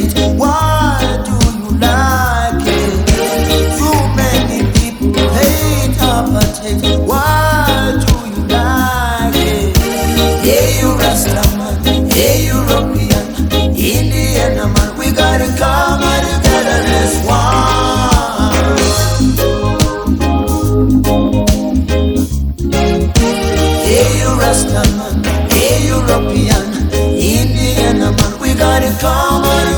hate. Why do you like it? Too many people hate apartheid. Why do you like it? Hey, you Rastaman, hey, European, Indian man, we gotta come together as one. Hey, you Rastaman, hey, European, Indian man, we gotta come together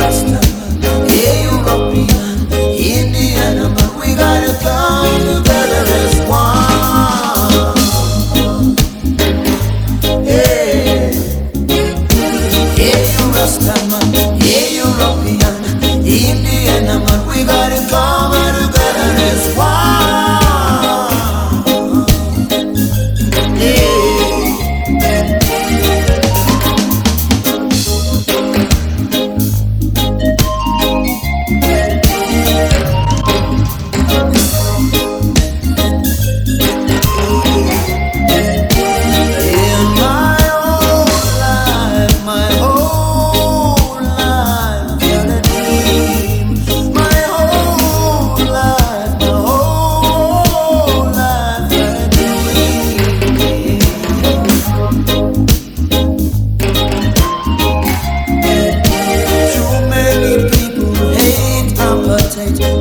Customer, European, Indian, we gotta go. day.